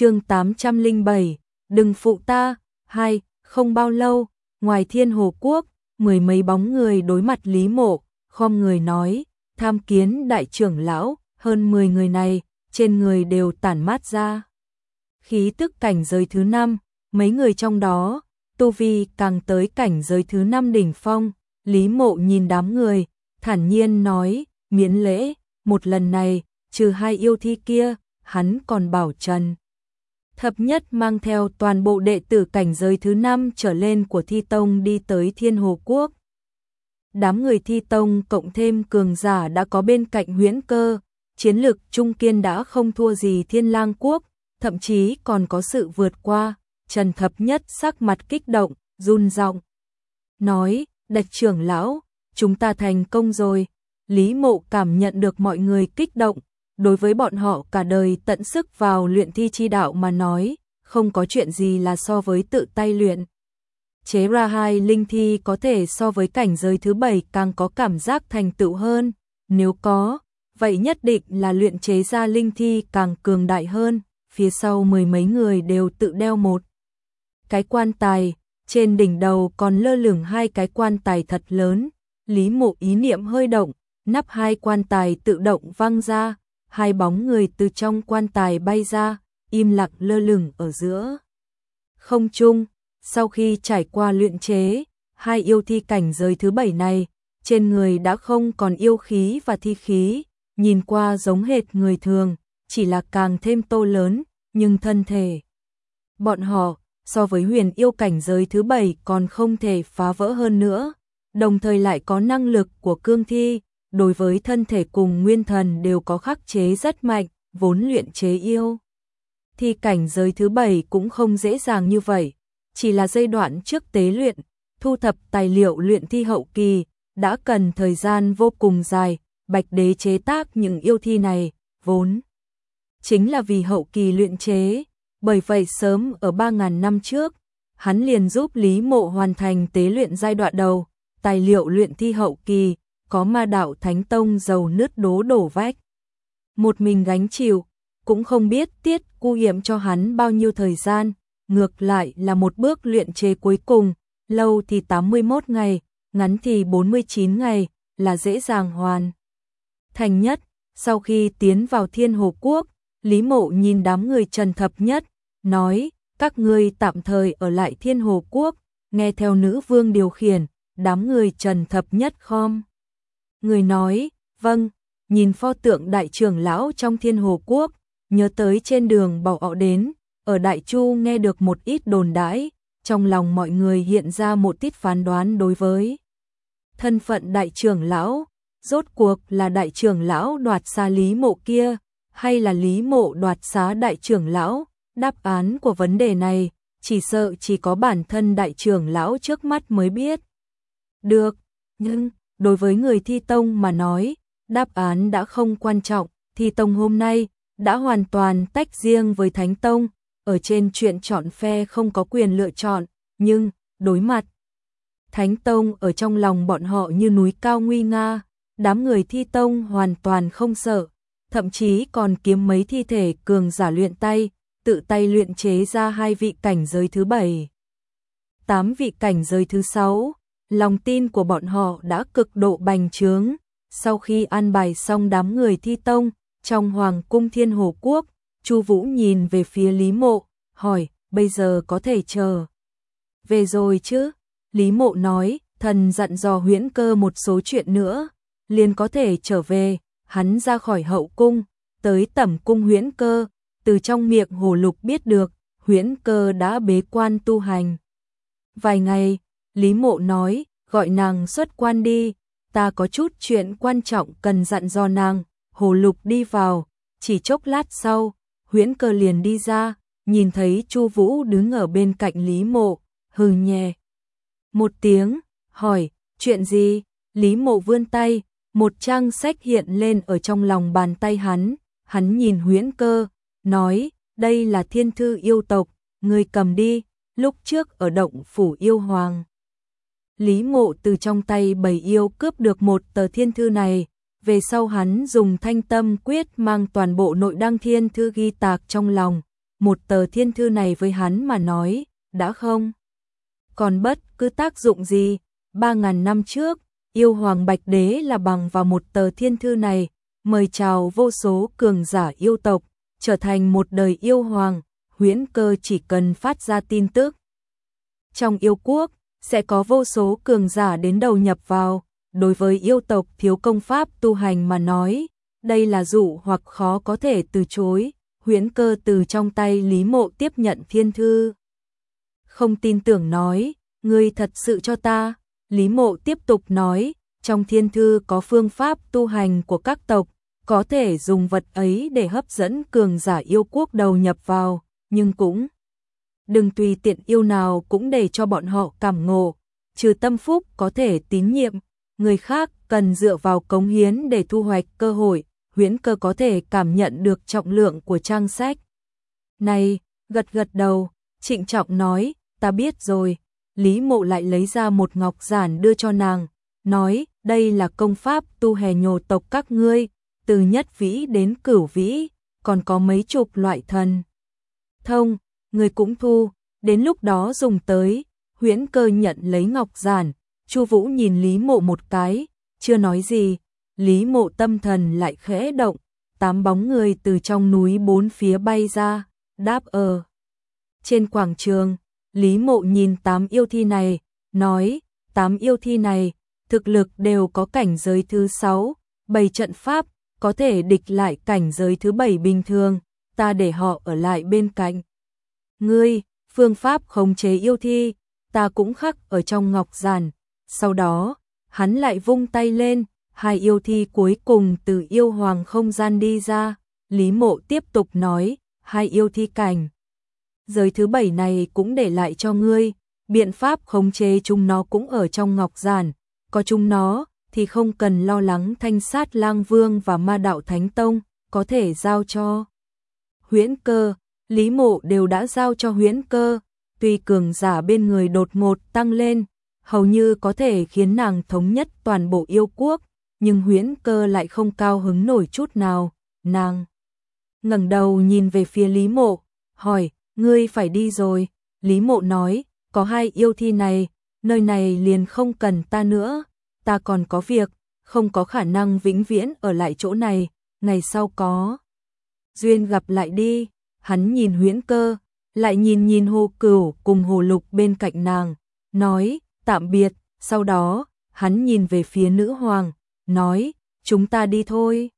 chương 807, đừng phụ ta, hai, không bao lâu, ngoài thiên hồ quốc, mười mấy bóng người đối mặt Lý Mộ, khom người nói, tham kiến đại trưởng lão, hơn 10 người này, trên người đều tản mát ra. Khí tức cảnh giới thứ năm, mấy người trong đó, Tu Vi càng tới cảnh giới thứ năm đỉnh phong, Lý Mộ nhìn đám người, thản nhiên nói, miễn lễ, một lần này, trừ hai yêu thi kia, hắn còn bảo trần. Thập nhất mang theo toàn bộ đệ tử cảnh giới thứ năm trở lên của Thi Tông đi tới Thiên Hồ Quốc. Đám người Thi Tông cộng thêm cường giả đã có bên cạnh huyễn cơ, chiến lực trung kiên đã không thua gì Thiên Lang Quốc, thậm chí còn có sự vượt qua. Trần Thập Nhất sắc mặt kích động, run giọng nói, đạch trưởng lão, chúng ta thành công rồi. Lý mộ cảm nhận được mọi người kích động, đối với bọn họ cả đời tận sức vào luyện thi chi đạo mà nói, không có chuyện gì là so với tự tay luyện. Chế ra hai linh thi có thể so với cảnh giới thứ bảy càng có cảm giác thành tựu hơn, nếu có, vậy nhất định là luyện chế ra linh thi càng cường đại hơn, phía sau mười mấy người đều tự đeo một. Cái quan tài, trên đỉnh đầu còn lơ lửng hai cái quan tài thật lớn, Lý Mộ ý niệm hơi động, nắp hai quan tài tự động văng ra, hai bóng người từ trong quan tài bay ra, im lặng lơ lửng ở giữa. Không chung, sau khi trải qua luyện chế, hai yêu thi cảnh giới thứ bảy này, trên người đã không còn yêu khí và thi khí, nhìn qua giống hệt người thường, chỉ là càng thêm tô lớn, nhưng thân thể. Bọn họ, so với huyền yêu cảnh giới thứ bảy còn không thể phá vỡ hơn nữa, đồng thời lại có năng lực của cương thi, đối với thân thể cùng nguyên thần đều có khắc chế rất mạnh, vốn luyện chế yêu. Thì cảnh giới thứ bảy cũng không dễ dàng như vậy, chỉ là giai đoạn trước tế luyện, thu thập tài liệu luyện thi hậu kỳ, đã cần thời gian vô cùng dài, bạch đế chế tác những yêu thi này, vốn chính là vì hậu kỳ luyện chế, bởi vậy sớm ở 3.000 năm trước, hắn liền giúp Lý Mộ hoàn thành tế luyện giai đoạn đầu, tài liệu luyện thi hậu kỳ, có ma đạo thánh tông dầu nứt đố đổ vách. Một mình gánh chịu, cũng không biết tiết cu hiểm cho hắn bao nhiêu thời gian, ngược lại là một bước luyện chế cuối cùng, lâu thì 81 ngày, ngắn thì 49 ngày, là dễ dàng hoàn. Thành nhất, sau khi tiến vào thiên hồ quốc, Lý Mộ nhìn đám người trần thập nhất, nói, các ngươi tạm thời ở lại thiên hồ quốc, nghe theo nữ vương điều khiển, đám người trần thập nhất khom. Người nói, vâng, nhìn pho tượng đại trưởng lão trong thiên hồ quốc, nhớ tới trên đường bảo họ đến, ở Đại Chu nghe được một ít đồn đãi, trong lòng mọi người hiện ra một tít phán đoán đối với thân phận đại trưởng lão, rốt cuộc là đại trưởng lão đoạt xá lý mộ kia, hay là lý mộ đoạt xá đại trưởng lão, đáp án của vấn đề này, chỉ sợ chỉ có bản thân đại trưởng lão trước mắt mới biết. Được, nhưng đối với người thi tông mà nói, đáp án đã không quan trọng, thi tông hôm nay đã hoàn toàn tách riêng với thánh tông, ở trên chuyện chọn phe không có quyền lựa chọn, nhưng đối mặt Thánh tông ở trong lòng bọn họ như núi cao nguy nga, đám người thi tông hoàn toàn không sợ, thậm chí còn kiếm mấy thi thể cường giả luyện tay, tự tay luyện chế ra hai vị cảnh giới thứ bảy. Tám vị cảnh giới thứ sáu, lòng tin của bọn họ đã cực độ bành trướng. Sau khi an bài xong đám người thi tông, trong Hoàng cung Thiên Hồ Quốc, Chu Vũ nhìn về phía Lý Mộ, hỏi, bây giờ có thể chờ. Về rồi chứ? Lý Mộ nói, thần dặn dò huyễn cơ một số chuyện nữa, liền có thể trở về, hắn ra khỏi hậu cung, tới tẩm cung huyễn cơ, từ trong miệng hồ lục biết được, huyễn cơ đã bế quan tu hành. Vài ngày, Lý Mộ nói, gọi nàng xuất quan đi, ta có chút chuyện quan trọng cần dặn dò nàng, hồ lục đi vào, chỉ chốc lát sau, huyễn cơ liền đi ra, nhìn thấy Chu Vũ đứng ở bên cạnh Lý Mộ, hừ nhẹ. Một tiếng, hỏi, chuyện gì? Lý Mộ vươn tay, một trang sách hiện lên ở trong lòng bàn tay hắn, hắn nhìn huyễn cơ, nói, đây là thiên thư yêu tộc, người cầm đi, lúc trước ở động phủ yêu hoàng. Lý Mộ từ trong tay bầy yêu cướp được một tờ thiên thư này, về sau hắn dùng thanh tâm quyết mang toàn bộ nội đăng thiên thư ghi tạc trong lòng, một tờ thiên thư này với hắn mà nói, đã không. Còn bất cứ tác dụng gì, ba ngàn năm trước, yêu hoàng bạch đế là bằng vào một tờ thiên thư này, mời chào vô số cường giả yêu tộc, trở thành một đời yêu hoàng, huyễn cơ chỉ cần phát ra tin tức. Trong yêu quốc, sẽ có vô số cường giả đến đầu nhập vào, đối với yêu tộc thiếu công pháp tu hành mà nói, đây là dụ hoặc khó có thể từ chối, huyễn cơ từ trong tay Lý Mộ tiếp nhận thiên thư. Không tin tưởng nói, ngươi thật sự cho ta, Lý Mộ tiếp tục nói, trong thiên thư có phương pháp tu hành của các tộc, có thể dùng vật ấy để hấp dẫn cường giả yêu quốc đầu nhập vào, nhưng cũng đừng tùy tiện yêu nào cũng để cho bọn họ cảm ngộ, trừ tâm phúc có thể tín nhiệm, người khác cần dựa vào cống hiến để thu hoạch cơ hội, huyễn cơ có thể cảm nhận được trọng lượng của trang sách. Này, gật gật đầu, trịnh trọng nói, ta biết rồi, Lý mộ lại lấy ra một ngọc giản đưa cho nàng, nói, đây là công pháp tu hè nhồ tộc các ngươi, từ nhất vĩ đến cửu vĩ, còn có mấy chục loại thần. Thông, người cũng thu, đến lúc đó dùng tới, huyễn cơ nhận lấy ngọc giản, Chu Vũ nhìn Lý Mộ một cái, chưa nói gì, Lý Mộ tâm thần lại khẽ động, tám bóng người từ trong núi bốn phía bay ra, đáp ờ. Trên quảng trường, Lý Mộ nhìn tám yêu thi này, nói, tám yêu thi này, thực lực đều có cảnh giới thứ sáu, bày trận pháp, có thể địch lại cảnh giới thứ bảy bình thường, ta để họ ở lại bên cạnh. Ngươi, phương pháp khống chế yêu thi, ta cũng khắc ở trong ngọc giản. Sau đó, hắn lại vung tay lên, hai yêu thi cuối cùng từ yêu hoàng không gian đi ra. Lý mộ tiếp tục nói, hai yêu thi cảnh. Giới thứ bảy này cũng để lại cho ngươi, biện pháp khống chế chúng nó cũng ở trong ngọc giản, có chúng nó thì không cần lo lắng thanh sát lang vương và ma đạo thánh tông, có thể giao cho. Huyễn cơ, Lý mộ đều đã giao cho huyễn cơ, tuy cường giả bên người đột ngột tăng lên, hầu như có thể khiến nàng thống nhất toàn bộ yêu quốc, nhưng huyễn cơ lại không cao hứng nổi chút nào, nàng ngẩng đầu nhìn về phía Lý Mộ, hỏi, ngươi phải đi rồi, Lý Mộ nói, có hai yêu thi này, nơi này liền không cần ta nữa, ta còn có việc, không có khả năng vĩnh viễn ở lại chỗ này, ngày sau có. Duyên gặp lại đi, hắn nhìn huyễn cơ, lại nhìn nhìn hồ cửu cùng hồ lục bên cạnh nàng, nói, tạm biệt, sau đó, hắn nhìn về phía nữ hoàng, nói, chúng ta đi thôi.